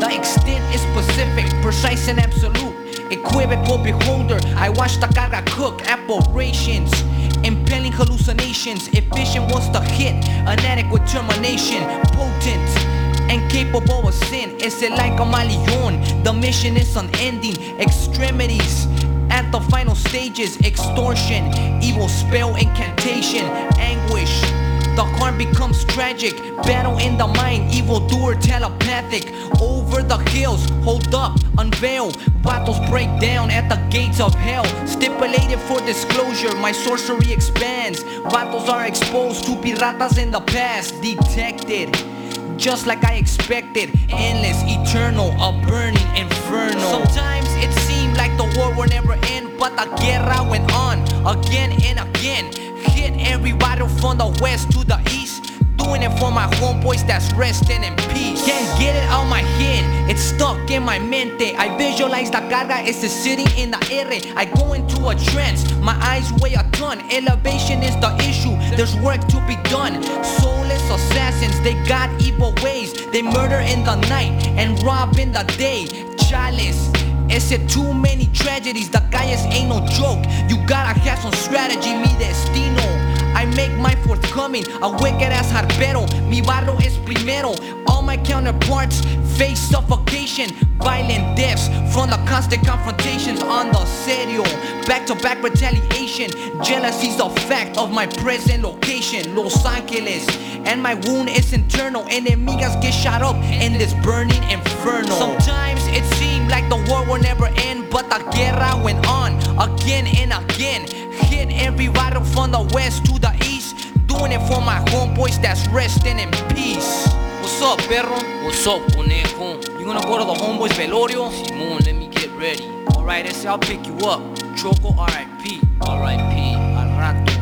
The extent is specific, precise and absolute. Equivocal beholder, I watch the carga cook aberrations. Impelling hallucinations, efficient once the hit, an adequate termination, potent and capable of sin. It's it like a malion, the mission is unending, extremities. The final stages, extortion, evil spell, incantation, anguish. The harm becomes tragic. Battle in the mind, evildoer telepathic. Over the hills, hold up, unveil. Battles break down at the gates of hell. Stipulated for disclosure, my sorcery expands. Battles are exposed to piratas in the past, detected. Just like I expected, endless, eternal, a burning inferno. Sometimes it seemed like the war will never end, but the guerra went on again and again. Hit every battle from the west to the east. Doing it for my homeboys that's resting in peace. Can't my mente. I visualize the carga, it's sitting in the air. I go into a trance, my eyes weigh a ton. Elevation is the issue, there's work to be done. Soulless assassins, they got evil ways. They murder in the night and rob in the day. Chalice. it's it too many tragedies? The calles ain't no joke. You gotta have some strategy, mi destino. I make my forthcoming, a wicked ass harpero. Mi barro es primero. My counterparts face suffocation, violent deaths from the constant confrontations on the serio. Back to back retaliation, jealousy's a fact of my present location, Los Angeles. And my wound is internal. Enemigas get shot up in this burning inferno. Sometimes it seemed like the war will never end, but the guerra went on again and again. Hit every battle from the west to the east. Doing it for my homeboys that's resting in peace. What's up, perro? What's up, conejo? You gonna go to the homeboys uh, velorio? Simon, let me get ready. Alright, I ese I'll pick you up. Choco RIP. R.I.P. Al rato.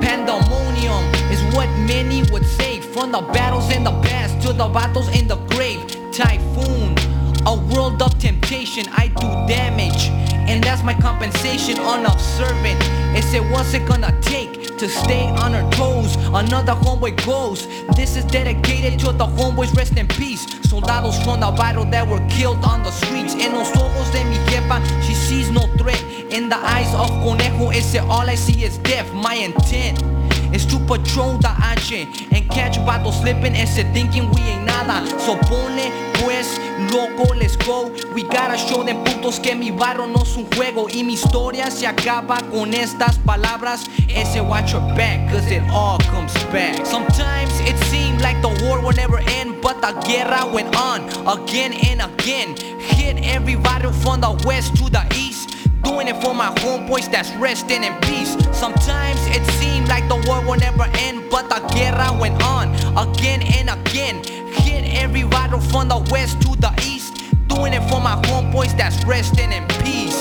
Pandemonium is what many would say. From the battles in the past to the battles in the grave. Typhoon, a world of temptation. I do damage, and that's my compensation. Unobservant, it what's it gonna take to stay on our toes? Another homeboy goes. This is dedicated to the homeboys. Rest in peace. Soldados from the battle that were killed on the streets. En los ojos de mi jefa, she sees no threat. In the eyes of Conejo, ese all I see is death. My intent is to patrol the action and catch battles slipping. Ese thinking we ain't nada. So pone pues loco, let's go. We gotta show them putos que mi barro no es un juego. Y mi historia se acaba con estas palabras. Ese watch your back, cause it all comes back. Sometimes it seemed like the war will never end, but the guerra went on again and again. Hit every battle from the west to the east. Doing it for my homeboys that's resting in peace. Sometimes it seemed like the war will never end, but the guerra went on again and again. Hit every battle from the west to the east. Doing it for my homeboys that's resting in peace.